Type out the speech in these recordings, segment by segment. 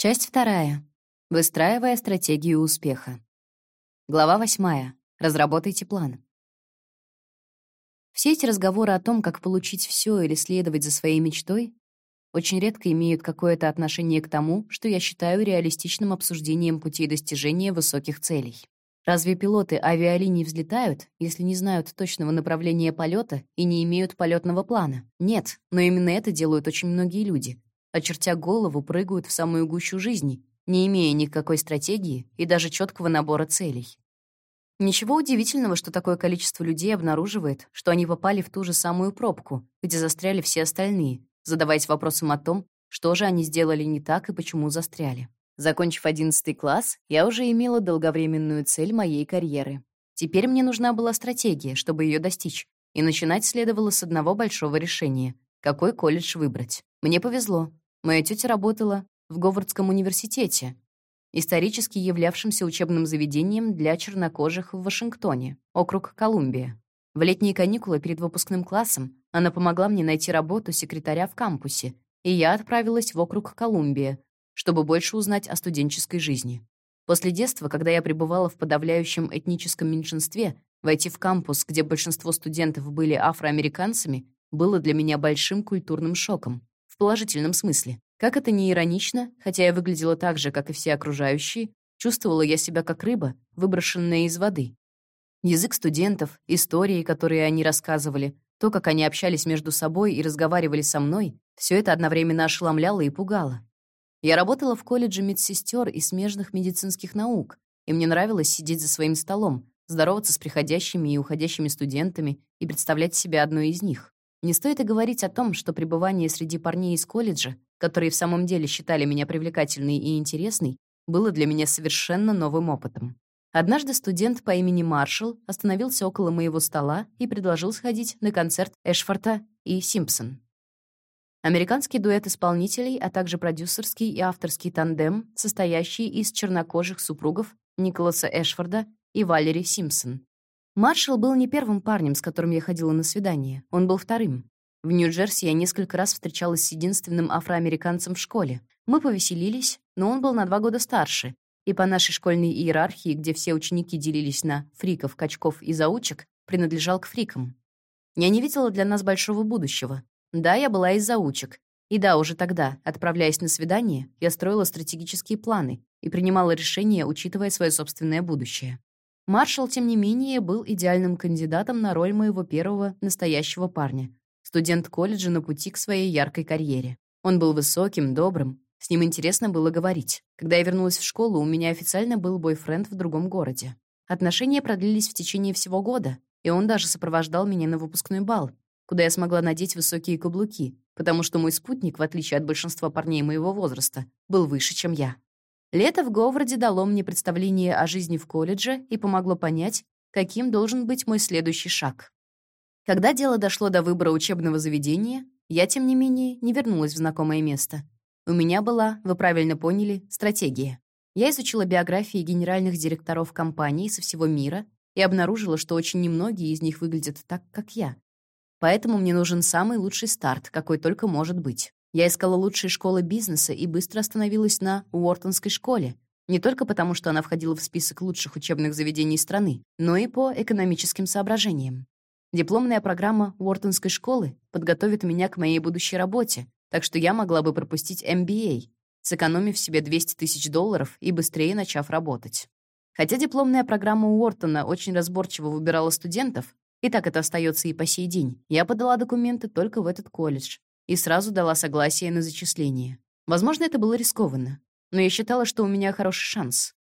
Часть вторая. Выстраивая стратегию успеха. Глава восьмая. Разработайте план. Все эти разговоры о том, как получить все или следовать за своей мечтой, очень редко имеют какое-то отношение к тому, что я считаю реалистичным обсуждением путей достижения высоких целей. Разве пилоты авиалиний взлетают, если не знают точного направления полета и не имеют полетного плана? Нет, но именно это делают очень многие люди, очертя голову, прыгают в самую гущу жизни, не имея никакой стратегии и даже четкого набора целей. Ничего удивительного, что такое количество людей обнаруживает, что они попали в ту же самую пробку, где застряли все остальные, задаваясь вопросом о том, что же они сделали не так и почему застряли. Закончив 11 класс, я уже имела долговременную цель моей карьеры. Теперь мне нужна была стратегия, чтобы ее достичь, и начинать следовало с одного большого решения — какой колледж выбрать. Мне повезло. Моя тетя работала в Говардском университете, исторически являвшимся учебным заведением для чернокожих в Вашингтоне, округ Колумбия. В летние каникулы перед выпускным классом она помогла мне найти работу секретаря в кампусе, и я отправилась в округ Колумбия, чтобы больше узнать о студенческой жизни. После детства, когда я пребывала в подавляющем этническом меньшинстве, войти в кампус, где большинство студентов были афроамериканцами, было для меня большим культурным шоком в положительном смысле. Как это ни иронично, хотя я выглядела так же, как и все окружающие, чувствовала я себя как рыба, выброшенная из воды. Язык студентов, истории, которые они рассказывали, то, как они общались между собой и разговаривали со мной, все это одновременно ошеломляло и пугало. Я работала в колледже медсестер и смежных медицинских наук, и мне нравилось сидеть за своим столом, здороваться с приходящими и уходящими студентами и представлять себя одной из них. Не стоит и говорить о том, что пребывание среди парней из колледжа, которые в самом деле считали меня привлекательной и интересной, было для меня совершенно новым опытом. Однажды студент по имени Маршалл остановился около моего стола и предложил сходить на концерт Эшфорта и Симпсон. Американский дуэт исполнителей, а также продюсерский и авторский тандем, состоящий из чернокожих супругов Николаса Эшфорда и Валери Симпсон, Маршалл был не первым парнем, с которым я ходила на свидание. Он был вторым. В Нью-Джерси я несколько раз встречалась с единственным афроамериканцем в школе. Мы повеселились, но он был на два года старше. И по нашей школьной иерархии, где все ученики делились на фриков, качков и заучек, принадлежал к фрикам. Я не видела для нас большого будущего. Да, я была из заучек. И да, уже тогда, отправляясь на свидание, я строила стратегические планы и принимала решения, учитывая свое собственное будущее. Маршал, тем не менее, был идеальным кандидатом на роль моего первого настоящего парня. Студент колледжа на пути к своей яркой карьере. Он был высоким, добрым. С ним интересно было говорить. Когда я вернулась в школу, у меня официально был бойфренд в другом городе. Отношения продлились в течение всего года, и он даже сопровождал меня на выпускной бал, куда я смогла надеть высокие каблуки, потому что мой спутник, в отличие от большинства парней моего возраста, был выше, чем я. Лето в Говарде дало мне представление о жизни в колледже и помогло понять, каким должен быть мой следующий шаг. Когда дело дошло до выбора учебного заведения, я, тем не менее, не вернулась в знакомое место. У меня была, вы правильно поняли, стратегия. Я изучила биографии генеральных директоров компаний со всего мира и обнаружила, что очень немногие из них выглядят так, как я. Поэтому мне нужен самый лучший старт, какой только может быть. Я искала лучшие школы бизнеса и быстро остановилась на Уортонской школе, не только потому, что она входила в список лучших учебных заведений страны, но и по экономическим соображениям. Дипломная программа Уортонской школы подготовит меня к моей будущей работе, так что я могла бы пропустить MBA, сэкономив себе 200 тысяч долларов и быстрее начав работать. Хотя дипломная программа Уортона очень разборчиво выбирала студентов, и так это остается и по сей день, я подала документы только в этот колледж, и сразу дала согласие на зачисление. Возможно, это было рискованно, но я считала, что у меня хороший шанс.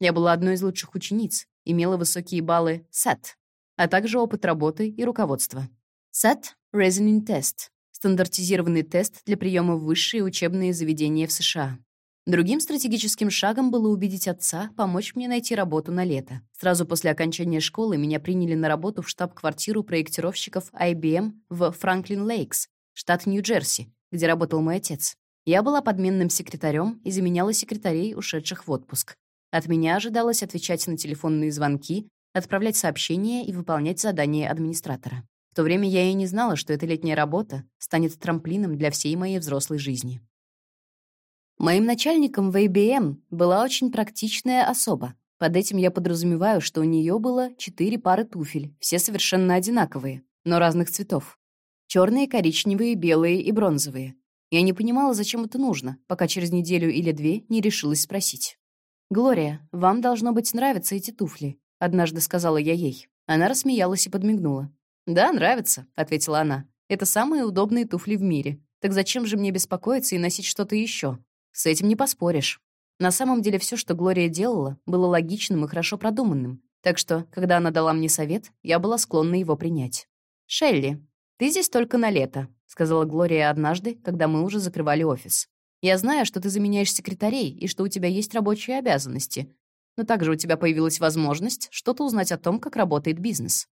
Я была одной из лучших учениц, имела высокие баллы SAT, а также опыт работы и руководства. SAT — Reasoning Test — стандартизированный тест для приема в высшие учебные заведения в США. Другим стратегическим шагом было убедить отца помочь мне найти работу на лето. Сразу после окончания школы меня приняли на работу в штаб-квартиру проектировщиков IBM в Франклин-Лейкс, штат Нью-Джерси, где работал мой отец. Я была подменным секретарем и заменяла секретарей, ушедших в отпуск. От меня ожидалось отвечать на телефонные звонки, отправлять сообщения и выполнять задания администратора. В то время я и не знала, что эта летняя работа станет трамплином для всей моей взрослой жизни. Моим начальником в IBM была очень практичная особа. Под этим я подразумеваю, что у нее было четыре пары туфель, все совершенно одинаковые, но разных цветов. Черные, коричневые, белые и бронзовые. Я не понимала, зачем это нужно, пока через неделю или две не решилась спросить. «Глория, вам, должно быть, нравятся эти туфли», — однажды сказала я ей. Она рассмеялась и подмигнула. «Да, нравится», — ответила она. «Это самые удобные туфли в мире. Так зачем же мне беспокоиться и носить что-то еще? С этим не поспоришь». На самом деле все, что Глория делала, было логичным и хорошо продуманным. Так что, когда она дала мне совет, я была склонна его принять. «Шелли, ты здесь только на лето», — сказала Глория однажды, когда мы уже закрывали офис. «Я знаю, что ты заменяешь секретарей и что у тебя есть рабочие обязанности, но также у тебя появилась возможность что-то узнать о том, как работает бизнес».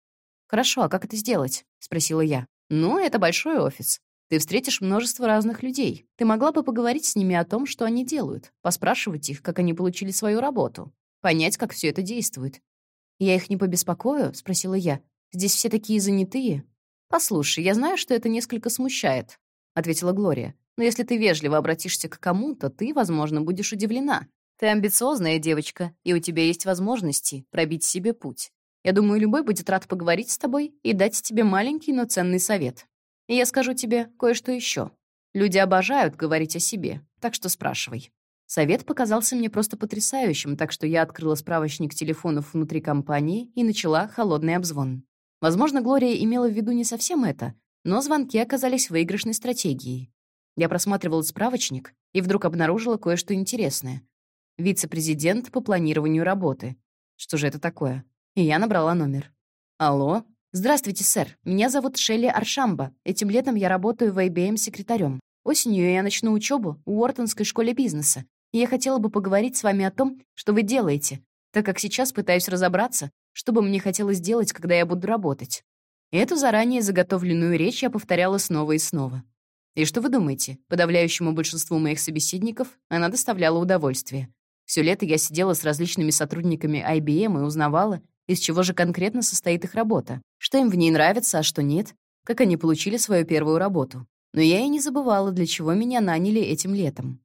«Хорошо, а как это сделать?» — спросила я. «Ну, это большой офис. Ты встретишь множество разных людей. Ты могла бы поговорить с ними о том, что они делают, поспрашивать их, как они получили свою работу, понять, как все это действует. «Я их не побеспокою?» — спросила я. «Здесь все такие занятые». «Послушай, я знаю, что это несколько смущает», — ответила Глория. «Но если ты вежливо обратишься к кому-то, ты, возможно, будешь удивлена. Ты амбициозная девочка, и у тебя есть возможности пробить себе путь. Я думаю, любой будет рад поговорить с тобой и дать тебе маленький, но ценный совет. И я скажу тебе кое-что еще. Люди обожают говорить о себе, так что спрашивай. Совет показался мне просто потрясающим, так что я открыла справочник телефонов внутри компании и начала холодный обзвон. Возможно, Глория имела в виду не совсем это, но звонки оказались выигрышной стратегией. Я просматривала справочник и вдруг обнаружила кое-что интересное. Вице-президент по планированию работы. Что же это такое? И я набрала номер. «Алло?» «Здравствуйте, сэр. Меня зовут Шелли Аршамба. Этим летом я работаю в IBM секретарем. Осенью я начну учебу в Уортонской школе бизнеса, и я хотела бы поговорить с вами о том, что вы делаете, так как сейчас пытаюсь разобраться, что бы мне хотелось сделать, когда я буду работать». Эту заранее заготовленную речь я повторяла снова и снова. И что вы думаете? Подавляющему большинству моих собеседников она доставляла удовольствие. Все лето я сидела с различными сотрудниками IBM и узнавала, из чего же конкретно состоит их работа, что им в ней нравится, а что нет, как они получили свою первую работу. Но я и не забывала, для чего меня наняли этим летом.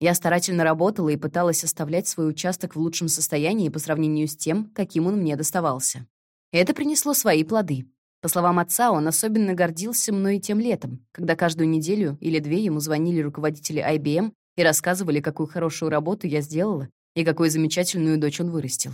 Я старательно работала и пыталась оставлять свой участок в лучшем состоянии по сравнению с тем, каким он мне доставался. Это принесло свои плоды. По словам отца, он особенно гордился мной тем летом, когда каждую неделю или две ему звонили руководители IBM и рассказывали, какую хорошую работу я сделала и какую замечательную дочь он вырастил.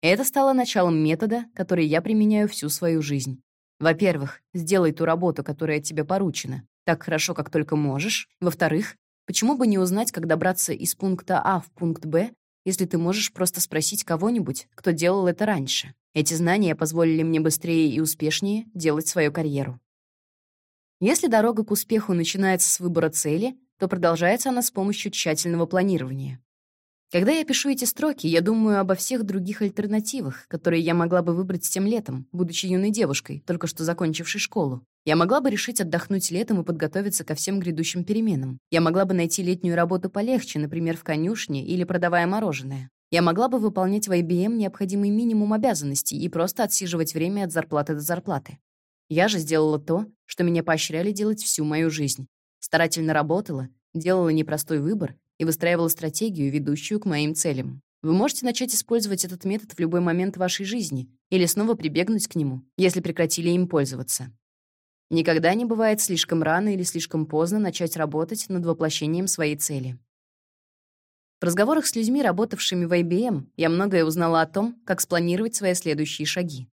Это стало началом метода, который я применяю всю свою жизнь. Во-первых, сделай ту работу, которая тебе поручена, так хорошо, как только можешь. Во-вторых, почему бы не узнать, как добраться из пункта А в пункт Б, если ты можешь просто спросить кого-нибудь, кто делал это раньше. Эти знания позволили мне быстрее и успешнее делать свою карьеру. Если дорога к успеху начинается с выбора цели, то продолжается она с помощью тщательного планирования. Когда я пишу эти строки, я думаю обо всех других альтернативах, которые я могла бы выбрать тем летом, будучи юной девушкой, только что закончившей школу. Я могла бы решить отдохнуть летом и подготовиться ко всем грядущим переменам. Я могла бы найти летнюю работу полегче, например, в конюшне или продавая мороженое. Я могла бы выполнять в IBM необходимый минимум обязанностей и просто отсиживать время от зарплаты до зарплаты. Я же сделала то, что меня поощряли делать всю мою жизнь. Старательно работала, делала непростой выбор и выстраивала стратегию, ведущую к моим целям. Вы можете начать использовать этот метод в любой момент вашей жизни или снова прибегнуть к нему, если прекратили им пользоваться. Никогда не бывает слишком рано или слишком поздно начать работать над воплощением своей цели. В разговорах с людьми, работавшими в IBM, я многое узнала о том, как спланировать свои следующие шаги.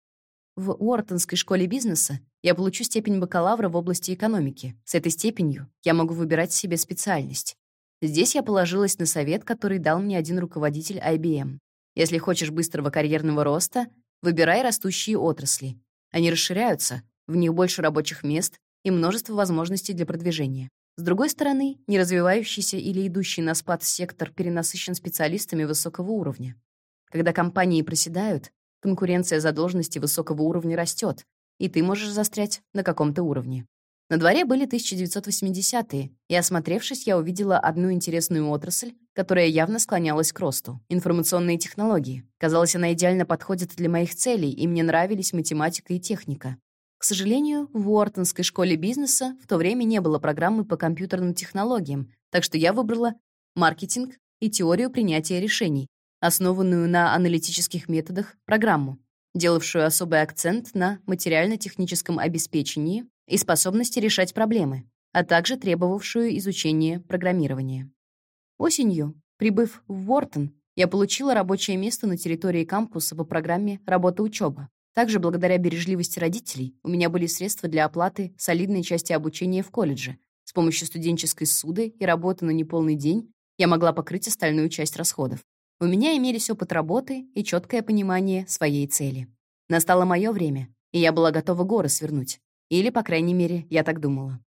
В Уортонской школе бизнеса я получу степень бакалавра в области экономики. С этой степенью я могу выбирать себе специальность. Здесь я положилась на совет, который дал мне один руководитель IBM. Если хочешь быстрого карьерного роста, выбирай растущие отрасли. Они расширяются, в них больше рабочих мест и множество возможностей для продвижения. С другой стороны, не развивающийся или идущий на спад сектор перенасыщен специалистами высокого уровня. Когда компании проседают, конкуренция за должности высокого уровня растет, и ты можешь застрять на каком-то уровне. На дворе были 1980-е, и, осмотревшись, я увидела одну интересную отрасль, которая явно склонялась к росту — информационные технологии. Казалось, она идеально подходит для моих целей, и мне нравились математика и техника. К сожалению, в Уортонской школе бизнеса в то время не было программы по компьютерным технологиям, так что я выбрала маркетинг и теорию принятия решений, основанную на аналитических методах программу, делавшую особый акцент на материально-техническом обеспечении и способности решать проблемы, а также требовавшую изучения программирования. Осенью, прибыв в Уортон, я получила рабочее место на территории кампуса по программе «Работа-учеба». Также благодаря бережливости родителей у меня были средства для оплаты солидной части обучения в колледже. С помощью студенческой суды и работы на неполный день я могла покрыть остальную часть расходов. У меня имелись опыт работы и четкое понимание своей цели. Настало мое время, и я была готова горы свернуть. Или, по крайней мере, я так думала.